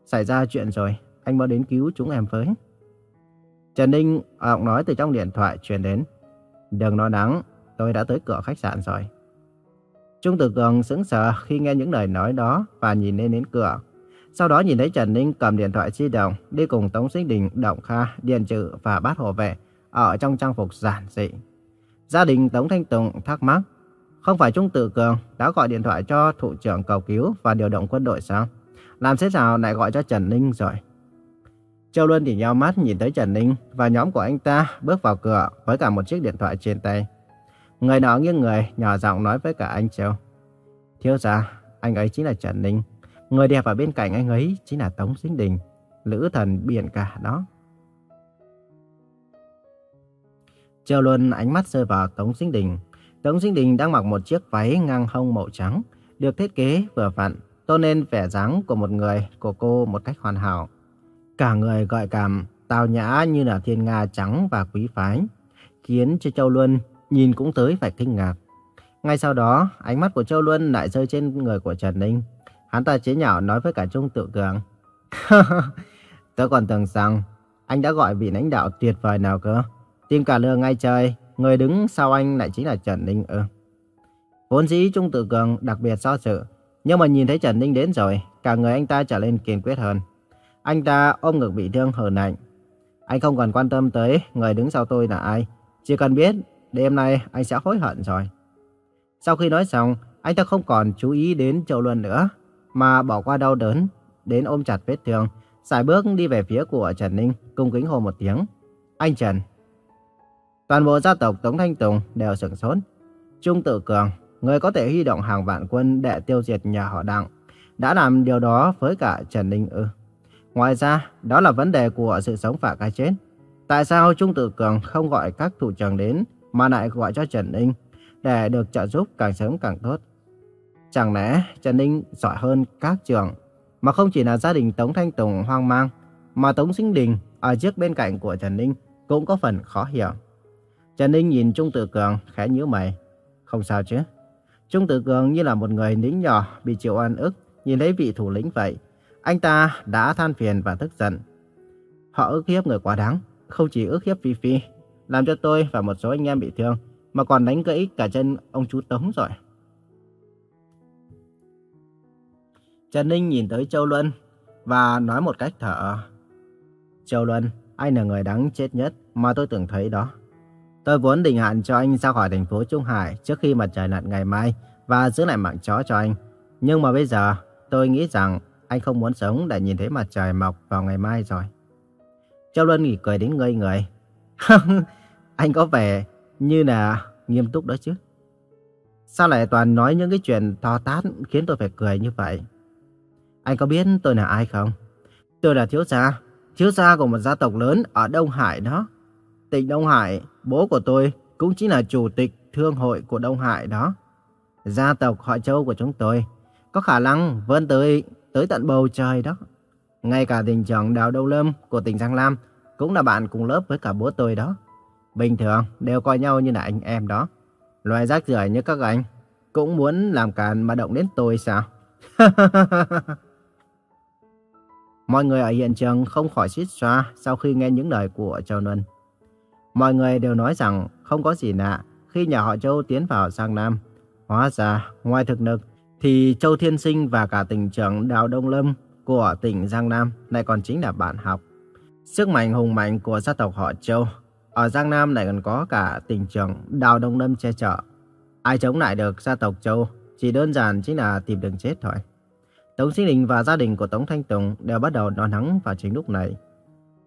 Xảy ra chuyện rồi, anh mau đến cứu chúng em với. Trần Ninh à, giọng nói từ trong điện thoại truyền đến. Đừng lo lắng, tôi đã tới cửa khách sạn rồi. Trung Tử Cường sững sờ khi nghe những lời nói đó và nhìn lên đến cửa. Sau đó nhìn thấy Trần Ninh cầm điện thoại di động đi cùng Tống Sinh Đình, Động Kha, Điền Trự và Bát Hộ Vệ ở trong trang phục giản dị. Gia đình Tống Thanh Tùng thắc mắc, không phải Trung Tử Cường đã gọi điện thoại cho thủ trưởng cầu cứu và điều động quân đội sao? Làm thế nào lại gọi cho Trần Ninh rồi? Châu Luân thì nhau mắt nhìn thấy Trần Ninh và nhóm của anh ta bước vào cửa với cả một chiếc điện thoại trên tay. Người nọ nghiêng người, nhỏ giọng nói với cả anh Châu. Thiếu gia, anh ấy chính là Trần Ninh. Người đẹp ở bên cạnh anh ấy chính là Tống Sinh Đình, lữ thần biển cả đó. Châu Luân ánh mắt rơi vào Tống Sinh Đình. Tống Sinh Đình đang mặc một chiếc váy ngang hông màu trắng, được thiết kế vừa vặn, tôn nên vẻ dáng của một người của cô một cách hoàn hảo. Cả người gợi cảm, tào nhã như là thiên nga trắng và quý phái, khiến cho Châu Luân nhìn cũng tới phải kinh ngạc. Ngay sau đó, ánh mắt của Châu Luân lại rơi trên người của Trần Ninh. Hắn ta chế nhạo nói với cả Trung Tự Cường. Tớ còn tưởng rằng anh đã gọi vị lãnh đạo tuyệt vời nào cơ. Tìm cả lừa ngay trời, người đứng sau anh lại chính là Trần Ninh ư. Vốn dĩ Trung Tự Cường đặc biệt do sự, nhưng mà nhìn thấy Trần Ninh đến rồi, cả người anh ta trở lên kiên quyết hơn. Anh ta ôm ngực bị thương hờn ảnh. Anh không còn quan tâm tới người đứng sau tôi là ai, chỉ cần biết đêm nay anh sẽ hối hận rồi. Sau khi nói xong, anh ta không còn chú ý đến Châu Luân nữa, mà bỏ qua đau đớn, đến ôm chặt vết thương, xài bước đi về phía của Trần Ninh, cung kính hô một tiếng. Anh Trần. Toàn bộ gia tộc Tống Thanh Tùng đều sửng sốt. Trung Tự Cường, người có thể huy động hàng vạn quân để tiêu diệt nhà họ Đặng, đã làm điều đó với cả Trần Ninh ư. Ngoài ra, đó là vấn đề của sự sống và cái chết. Tại sao Trung Tự Cường không gọi các thủ trưởng đến mà lại gọi cho Trần Ninh để được trợ giúp càng sớm càng tốt. Chẳng lẽ Trần Ninh giỏi hơn các trường mà không chỉ là gia đình Tống Thanh Tùng hoang mang mà Tống Sinh Đình ở trước bên cạnh của Trần Ninh cũng có phần khó hiểu. Trần Ninh nhìn Trung Tử Cường khẽ nhíu mày. Không sao chứ. Trung Tử Cường như là một người lính nhỏ bị chịu oan ức nhìn thấy vị thủ lĩnh vậy. Anh ta đã than phiền và tức giận. Họ ức hiếp người quá đáng, không chỉ ức hiếp Phi Phi làm cho tôi và một số anh em bị thương, mà còn đánh gãy cả chân ông chú Tống rồi. Trần Ninh nhìn tới Châu Luân và nói một cách thở. Châu Luân, anh là người đáng chết nhất mà tôi từng thấy đó. Tôi vốn định hạn cho anh ra khỏi thành phố Trung Hải trước khi mặt trời lặn ngày mai và giữ lại mạng chó cho anh. Nhưng mà bây giờ tôi nghĩ rằng anh không muốn sống để nhìn thấy mặt trời mọc vào ngày mai rồi. Châu Luân nghỉ cười đến ngây người. anh có vẻ như là nghiêm túc đó chứ. Sao lại toàn nói những cái chuyện to tát khiến tôi phải cười như vậy? Anh có biết tôi là ai không? Tôi là thiếu gia, thiếu gia của một gia tộc lớn ở Đông Hải đó. Tỉnh Đông Hải, bố của tôi cũng chính là chủ tịch thương hội của Đông Hải đó. Gia tộc họ Châu của chúng tôi có khả năng vươn tới tới tận bầu trời đó. Ngay cả tỉnh trưởng Đào Đông Lâm của tỉnh Giang Lam cũng là bạn cùng lớp với cả bố tôi đó. Bình thường đều coi nhau như là anh em đó. Loài rác rưởi như các anh cũng muốn làm càn mà động đến tôi sao? Mọi người ở hiện trường không khỏi suýt xoa sau khi nghe những lời của Châu Luân. Mọi người đều nói rằng không có gì lạ khi nhà họ Châu tiến vào Giang Nam. Hóa ra, ngoài thực lực, thì Châu Thiên Sinh và cả tỉnh trưởng Đào Đông Lâm của tỉnh Giang Nam lại còn chính là bạn học. Sức mạnh hùng mạnh của gia tộc họ Châu ở Giang Nam lại còn có cả tỉnh trưởng Đào Đông Lâm che chở. Ai chống lại được gia tộc Châu chỉ đơn giản chính là tìm đường chết thôi. Tống Sinh Đình và gia đình của Tống Thanh Tùng đều bắt đầu đón nắng vào chính lúc này.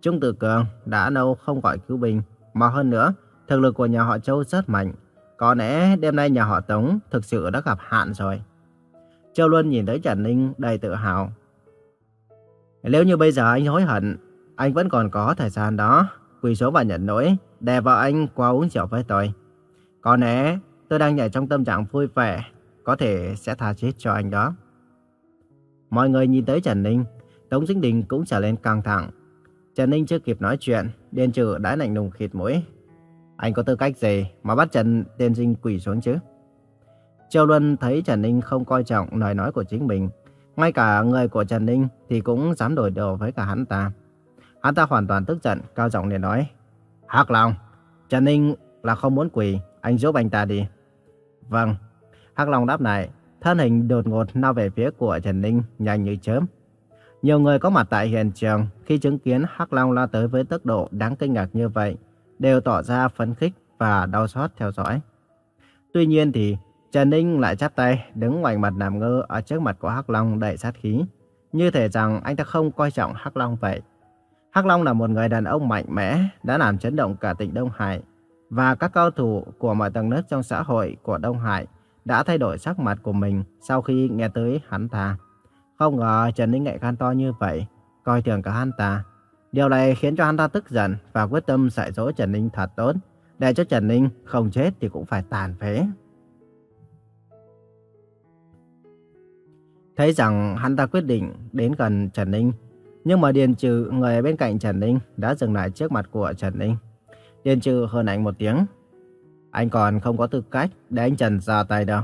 Trung Tử Cường đã lâu không gọi cứu binh, mà hơn nữa, thực lực của nhà họ Châu rất mạnh. Có lẽ đêm nay nhà họ Tống thực sự đã gặp hạn rồi. Châu Luân nhìn thấy Trần Ninh đầy tự hào. Nếu như bây giờ anh hối hận, anh vẫn còn có thời gian đó, quỳ xuống và nhận lỗi, đè vợ anh qua uống rượu với tôi. Có lẽ tôi đang nhảy trong tâm trạng vui vẻ, có thể sẽ tha chết cho anh đó. Mọi người nhìn tới Trần Ninh, Tống Dinh Đình cũng trở lên căng thẳng. Trần Ninh chưa kịp nói chuyện, Điền Trừ đã lạnh lùng khịt mũi. Anh có tư cách gì mà bắt Trần Tiên Sinh quỳ xuống chứ? Châu Luân thấy Trần Ninh không coi trọng lời nói của chính mình. Ngay cả người của Trần Ninh thì cũng dám đổi đồ với cả hắn ta. Hắn ta hoàn toàn tức giận, cao giọng để nói. Hạc Long, Trần Ninh là không muốn quỳ, anh giúp anh ta đi. Vâng. Hạc Long đáp lại, thân hình đột ngột lao về phía của Trần Ninh nhanh như chớp. Nhiều người có mặt tại hiện trường khi chứng kiến Hắc Long lao tới với tốc độ đáng kinh ngạc như vậy, đều tỏ ra phấn khích và đau xót theo dõi. Tuy nhiên thì Trần Ninh lại chắp tay đứng ngoài mặt làm ngơ ở trước mặt của Hắc Long đầy sát khí, như thể rằng anh ta không coi trọng Hắc Long vậy. Hắc Long là một người đàn ông mạnh mẽ, đã làm chấn động cả tỉnh Đông Hải, và các cao thủ của mọi tầng lớp trong xã hội của Đông Hải đã thay đổi sắc mặt của mình sau khi nghe tới hắn ta. Không ngờ Trần Ninh lại gan to như vậy, coi thường cả hắn ta. Điều này khiến cho hắn ta tức giận và quyết tâm dạy dỗ Trần Ninh thật tốt, để cho Trần Ninh không chết thì cũng phải tàn phế. Thấy rằng hắn ta quyết định đến gần Trần Ninh, nhưng mà Điền Trừ, người bên cạnh Trần Ninh, đã dừng lại trước mặt của Trần Ninh. Điền Trừ hơn anh một tiếng. Anh còn không có tư cách để anh Trần ra tay đâu.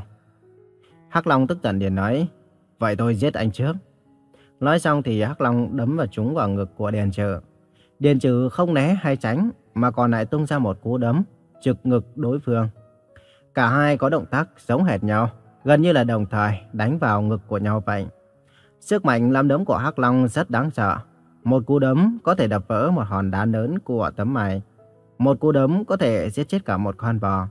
Hắc Long tức giận liền nói, vậy tôi giết anh trước. Nói xong thì Hắc Long đấm vào trúng vào ngực của Điền Trừ. Điền Trừ không né hay tránh, mà còn lại tung ra một cú đấm, trực ngực đối phương. Cả hai có động tác giống hệt nhau, gần như là đồng thời đánh vào ngực của nhau vậy. Sức mạnh làm đấm của Hắc Long rất đáng sợ. Một cú đấm có thể đập vỡ một hòn đá lớn của tấm mày. Một cú đấm có thể giết chết cả một con bò.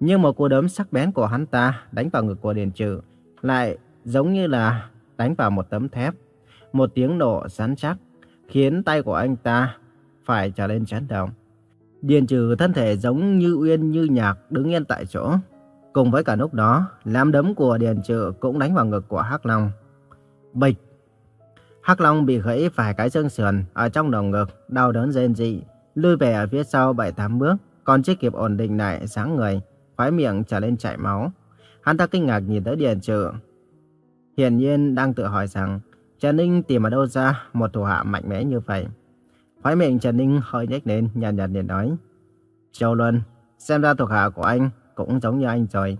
Nhưng một cú đấm sắc bén của hắn ta đánh vào ngực của Điền Trừ lại giống như là đánh vào một tấm thép. Một tiếng nổ rắn chắc khiến tay của anh ta phải trở lên chấn động. Điền Trừ thân thể giống như uyên như nhạc đứng yên tại chỗ. Cùng với cả lúc đó, lám đấm của Điền Trừ cũng đánh vào ngực của Hắc Long. Bịch! Hắc Long bị gãy vài cái xương sườn ở trong đầu ngực, đau đớn rên rỉ, lùi về ở phía sau 7-8 bước, còn chưa kịp ổn định lại sáng người, khóe miệng trở lên chảy máu. Hắn ta kinh ngạc nhìn tới Điền Trừ. Hiển nhiên đang tự hỏi rằng Trần Ninh tìm ở đâu ra một thủ hạ mạnh mẽ như vậy. Khói miệng Trần Ninh hơi nhếch lên, nhàn nhạt liền nói. Châu Luân, xem ra thuộc hạ của anh cũng giống như anh rồi.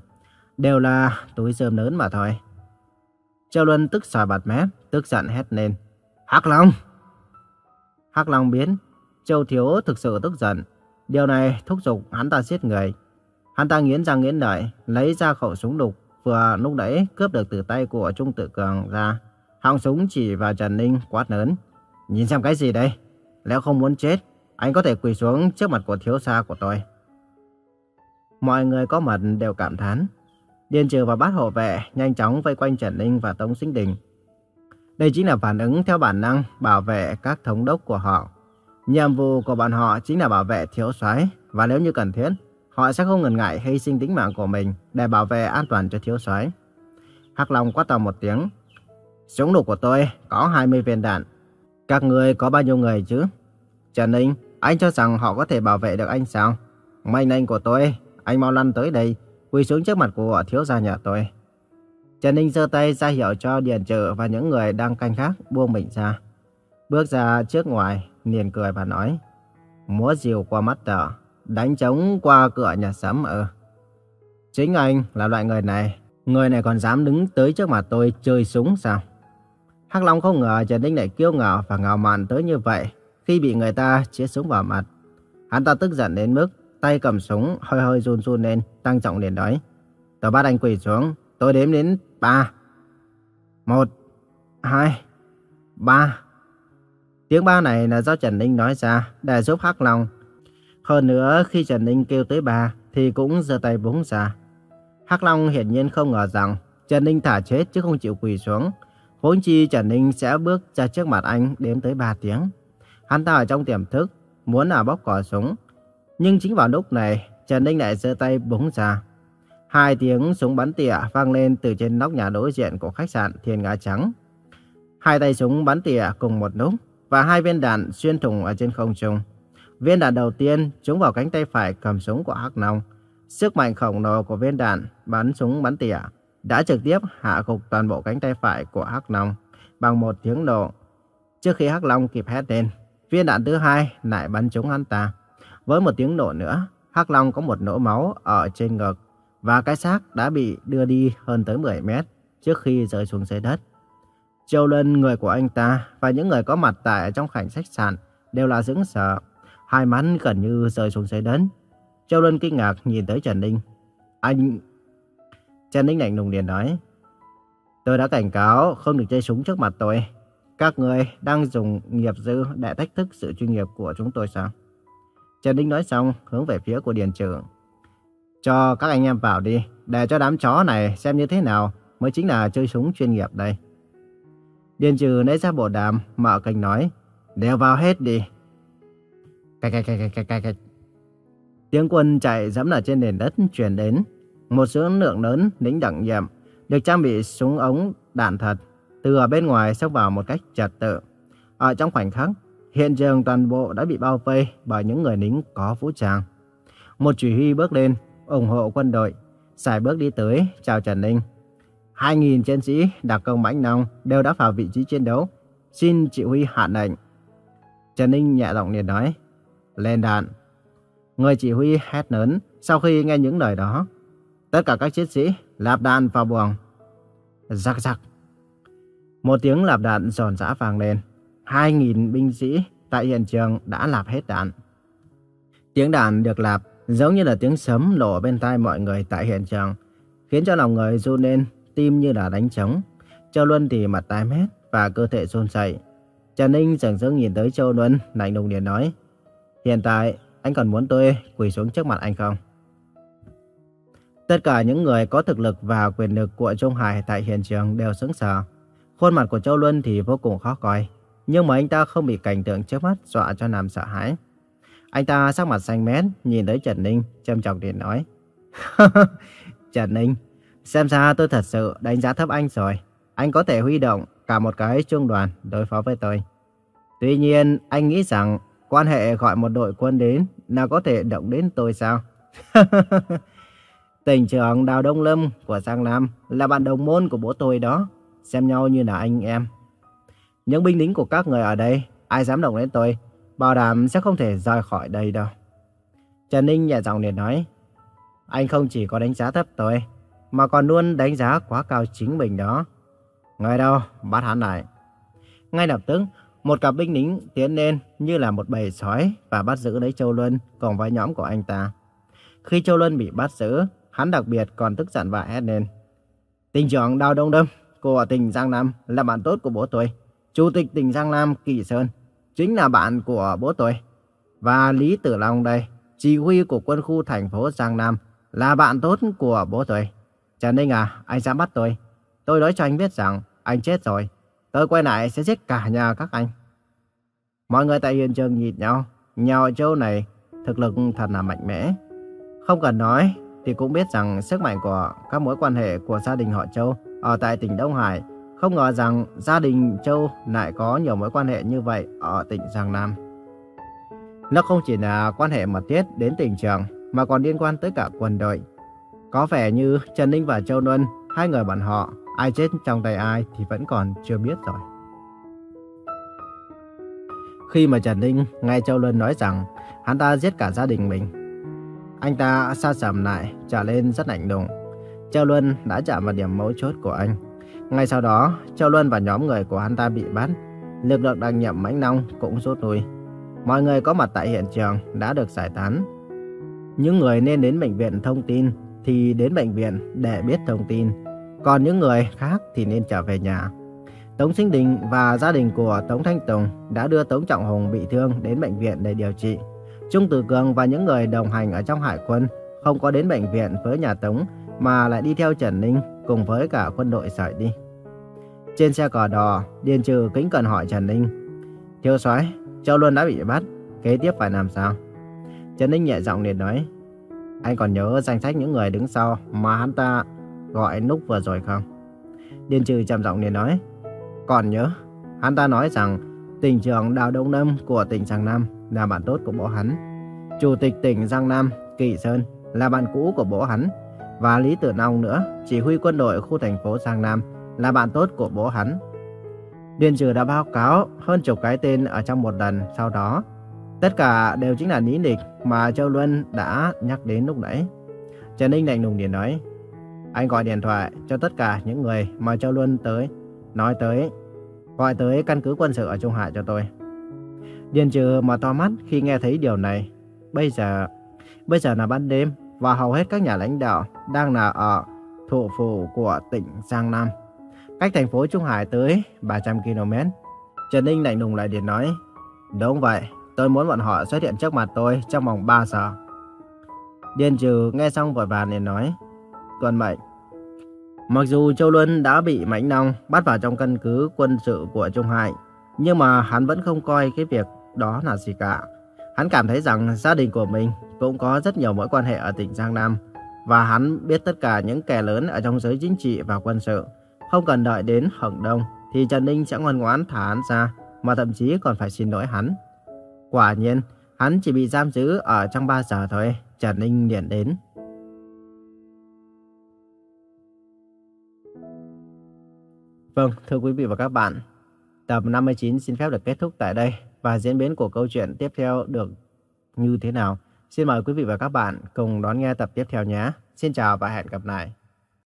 Đều là túi sơm lớn mà thôi. Châu Luân tức xòi bạt mép, tức giận hét lên. Hắc Long! Hắc Long biến, Châu Thiếu thực sự tức giận. Điều này thúc giục hắn ta giết người. Hắn ta nghiến răng nghiến lợi, lấy ra khẩu súng đục vừa lúc nãy cướp được từ tay của Trung Tự Cường ra. Họng súng chỉ vào Trần Ninh quát lớn. Nhìn xem cái gì đây? Nếu không muốn chết, anh có thể quỳ xuống trước mặt của thiếu gia của tôi. Mọi người có mặt đều cảm thán. Điền trừ và bát hộ vệ nhanh chóng vây quanh Trần Ninh và Tống Sinh Đình. Đây chính là phản ứng theo bản năng bảo vệ các thống đốc của họ. Nhiệm vụ của bọn họ chính là bảo vệ thiếu soái và nếu như cần thiết, họ sẽ không ngần ngại hy sinh tính mạng của mình để bảo vệ an toàn cho thiếu soái. Hắc Long quát to một tiếng. Súng lục của tôi có 20 viên đạn. Các người có bao nhiêu người chứ? Trần Ninh, anh cho rằng họ có thể bảo vệ được anh sao? Mệnh lệnh của tôi, anh mau lăn tới đây, quỳ xuống trước mặt của thiếu gia nhà tôi. Trần Ninh giơ tay ra hiệu cho Điền Trừ và những người đang canh khác buông mình ra. Bước ra trước ngoài, liền cười và nói, múa diều qua mắt tờ, đánh trống qua cửa nhà sắm ở. Chính anh là loại người này, người này còn dám đứng tới trước mặt tôi chơi súng sao? Hắc Long không ngờ Trần Ninh lại kiêu ngạo và ngạo mạn tới như vậy khi bị người ta chĩa súng vào mặt. Hắn ta tức giận đến mức tay cầm súng hơi hơi run run lên, tăng trọng liền nói. Tôi bắt anh quỳ xuống, tôi đếm đến ba. Một, hai, ba. Tiếng ba này là do Trần Ninh nói ra để giúp Hắc Long. Hơn nữa khi Trần Ninh kêu tới ba thì cũng giơ tay búng ra. Hắc Long hiển nhiên không ngờ rằng Trần Ninh thả chết chứ không chịu quỳ xuống. Vốn chi Trần Ninh sẽ bước ra trước mặt anh đếm tới 3 tiếng. Hắn ta ở trong tiềm thức, muốn là bóc cò súng. Nhưng chính vào lúc này, Trần Ninh lại giơ tay búng ra. Hai tiếng súng bắn tỉa vang lên từ trên nóc nhà đối diện của khách sạn Thiên Ngã Trắng. Hai tay súng bắn tỉa cùng một lúc và hai viên đạn xuyên thủng ở trên không trung. Viên đạn đầu tiên trúng vào cánh tay phải cầm súng của Hắc Long. Sức mạnh khổng lồ của viên đạn bắn súng bắn tỉa đã trực tiếp hạ gục toàn bộ cánh tay phải của Hắc Long bằng một tiếng nổ. Trước khi Hắc Long kịp hét lên, viên đạn thứ hai lại bắn trúng hắn ta. Với một tiếng nổ nữa, Hắc Long có một nỗ máu ở trên ngực và cái xác đã bị đưa đi hơn tới 10 mét trước khi rơi xuống dưới đất. Châu Lân, người của anh ta và những người có mặt tại trong khách sạn đều là dững sợ hai mắt gần như rơi xuống dưới đất. Châu Luân kinh ngạc nhìn tới Trần Ninh. Anh... Trần Ninh lạnh lùng liền nói. Tôi đã cảnh cáo không được chơi súng trước mặt tôi. Các người đang dùng nghiệp dư để thách thức sự chuyên nghiệp của chúng tôi sao? Trần Ninh nói xong hướng về phía của Điền trưởng. Cho các anh em vào đi, để cho đám chó này xem như thế nào mới chính là chơi súng chuyên nghiệp đây. Điền trừ lấy ra bộ đàm, mở kênh nói, đều vào hết đi. Cạch cạch cạch cạch cạch cạch. Tiếng quân chạy dẫm ở trên nền đất truyền đến. Một số lượng lớn lính đặc nhiệm được trang bị súng ống đạn thật từ ở bên ngoài xông vào một cách trật tự. Ở trong khoảnh khắc, hiện trường toàn bộ đã bị bao vây bởi những người lính có vũ trang. Một chỉ huy bước lên, ủng hộ quân đội, xài bước đi tới chào Trần Ninh. 2.000 chiến sĩ đặc công mãnh nông đều đã vào vị trí chiến đấu. Xin chỉ huy hạ lệnh. Trần Ninh nhẹ giọng liền nói. Lên đạn. Người chỉ huy hét lớn sau khi nghe những lời đó. Tất cả các chiến sĩ lạp đạn vào buồng. Rắc rắc. Một tiếng lạp đạn giòn giã vang lên. 2.000 binh sĩ tại hiện trường đã lạp hết đạn. Tiếng đạn được lạp giống như là tiếng sấm lộ bên tai mọi người tại hiện trường, khiến cho lòng người run lên, tim như là đánh trống. Châu Luân thì mặt tái mét và cơ thể run rẩy. Trần Ninh chẳng sững nhìn tới Châu Luân, lạnh lùng liền nói: "Hiện tại anh còn muốn tôi quỳ xuống trước mặt anh không?" Tất cả những người có thực lực và quyền lực của Trung Hải tại hiện trường đều sững sờ. Khuôn mặt của Châu Luân thì vô cùng khó coi, nhưng mà anh ta không bị cảnh tượng trước mắt dọa cho làm sợ hãi. Anh ta sắc mặt xanh mét, nhìn tới Trần Ninh, châm trọng điện nói. Trần Ninh, xem ra tôi thật sự đánh giá thấp anh rồi. Anh có thể huy động cả một cái trung đoàn đối phó với tôi. Tuy nhiên, anh nghĩ rằng quan hệ gọi một đội quân đến là có thể động đến tôi sao? Tỉnh trưởng Đào Đông Lâm của Giang Nam là bạn đồng môn của bố tôi đó. Xem nhau như là anh em. Những binh lính của các người ở đây, ai dám động đến tôi, bảo đảm sẽ không thể rời khỏi đây đâu. Trần Ninh nhẹ giọng liền nói, anh không chỉ có đánh giá thấp tôi, mà còn luôn đánh giá quá cao chính mình đó. Người đâu, bắt hắn lại. Ngay lập tức, một cặp binh lính tiến lên như là một bầy sói và bắt giữ lấy Châu Luân cùng với nhóm của anh ta. Khi Châu Luân bị bắt giữ, hắn đặc biệt còn tức giận và hét lên. Tỉnh trưởng Đào Đông đâm của tỉnh Giang Nam là bạn tốt của bố tôi. Chủ tịch tỉnh Giang Nam Kỳ Sơn chính là bạn của bố tôi. Và Lý Tử Long đây, chỉ huy của quân khu thành phố Giang Nam, là bạn tốt của bố tôi. Trần Ninh à, anh dám bắt tôi. Tôi nói cho anh biết rằng anh chết rồi tôi quay lại sẽ giết cả nhà các anh. Mọi người tại hiện trường nhìn nhau, nhà họ Châu này thực lực thật là mạnh mẽ. Không cần nói thì cũng biết rằng sức mạnh của các mối quan hệ của gia đình họ Châu ở tại tỉnh Đông Hải. Không ngờ rằng gia đình Châu lại có nhiều mối quan hệ như vậy ở tỉnh Giang Nam. Nó không chỉ là quan hệ mật thiết đến tỉnh trường mà còn liên quan tới cả quân đội. Có vẻ như Trần Ninh và Châu Luân, hai người bọn họ, ai chết trong tay ai thì vẫn còn chưa biết rồi. Khi mà Trần Ninh nghe Châu Luân nói rằng hắn ta giết cả gia đình mình, anh ta xa sầm lại, trở lên rất lạnh lùng. Châu Luân đã chạm vào điểm mấu chốt của anh. Ngay sau đó, Châu Luân và nhóm người của hắn ta bị bắt. Lực lượng đặc nhiệm Mãnh Long cũng rút lui. Mọi người có mặt tại hiện trường đã được giải tán. Những người nên đến bệnh viện thông tin thì đến bệnh viện để biết thông tin. Còn những người khác thì nên trở về nhà. Tống Sinh Đình và gia đình của Tống Thanh Tùng đã đưa Tống Trọng Hùng bị thương đến bệnh viện để điều trị. Trung Tử Cường và những người đồng hành ở trong hải quân không có đến bệnh viện với nhà Tống mà lại đi theo Trần Ninh cùng với cả quân đội sợi đi. Trên xe cờ đỏ, Điền Trừ kính cẩn hỏi Trần Ninh. Thiếu soái, Châu Luân đã bị bắt, kế tiếp phải làm sao? Trần Ninh nhẹ giọng liền nói. Anh còn nhớ danh sách những người đứng sau mà hắn ta gọi lúc vừa rồi không? Điền Trừ trầm giọng liền nói. Còn nhớ, hắn ta nói rằng tỉnh trưởng Đào Đông Lâm của tỉnh Giang Nam là bạn tốt của bố hắn. Chủ tịch tỉnh Giang Nam, Kỳ Sơn là bạn cũ của bố hắn. Và Lý Tử Nông nữa, chỉ huy quân đội khu thành phố Giang Nam là bạn tốt của bố hắn. Điền trừ đã báo cáo hơn chục cái tên ở trong một lần sau đó. Tất cả đều chính là lý lịch mà Châu Luân đã nhắc đến lúc nãy. Trần Ninh lạnh lùng điện nói, anh gọi điện thoại cho tất cả những người mà Châu Luân tới, nói tới, gọi tới căn cứ quân sự ở Trung Hải cho tôi. Điền trừ mở to mắt khi nghe thấy điều này. Bây giờ, bây giờ là ban đêm và hầu hết các nhà lãnh đạo đang là ở thủ phủ của tỉnh Giang Nam. Cách thành phố Trung Hải tới 300 km. Trần Ninh lạnh lùng lại điện nói, Đúng vậy, tôi muốn bọn họ xuất hiện trước mặt tôi trong vòng 3 giờ. Điền trừ nghe xong vội vàng liền nói, tuần mệnh. Mặc dù Châu Luân đã bị Mãnh Long bắt vào trong căn cứ quân sự của Trung Hải, nhưng mà hắn vẫn không coi cái việc đó là gì cả. Hắn cảm thấy rằng gia đình của mình cũng có rất nhiều mối quan hệ ở tỉnh Giang Nam và hắn biết tất cả những kẻ lớn ở trong giới chính trị và quân sự. Không cần đợi đến hận đông thì Trần Ninh sẽ ngoan ngoãn thả hắn ra mà thậm chí còn phải xin lỗi hắn. Quả nhiên, hắn chỉ bị giam giữ ở trong 3 giờ thôi, Trần Ninh liền đến. Vâng, thưa quý vị và các bạn, tập 59 xin phép được kết thúc tại đây và diễn biến của câu chuyện tiếp theo được như thế nào. Xin mời quý vị và các bạn cùng đón nghe tập tiếp theo nhé. Xin chào và hẹn gặp lại.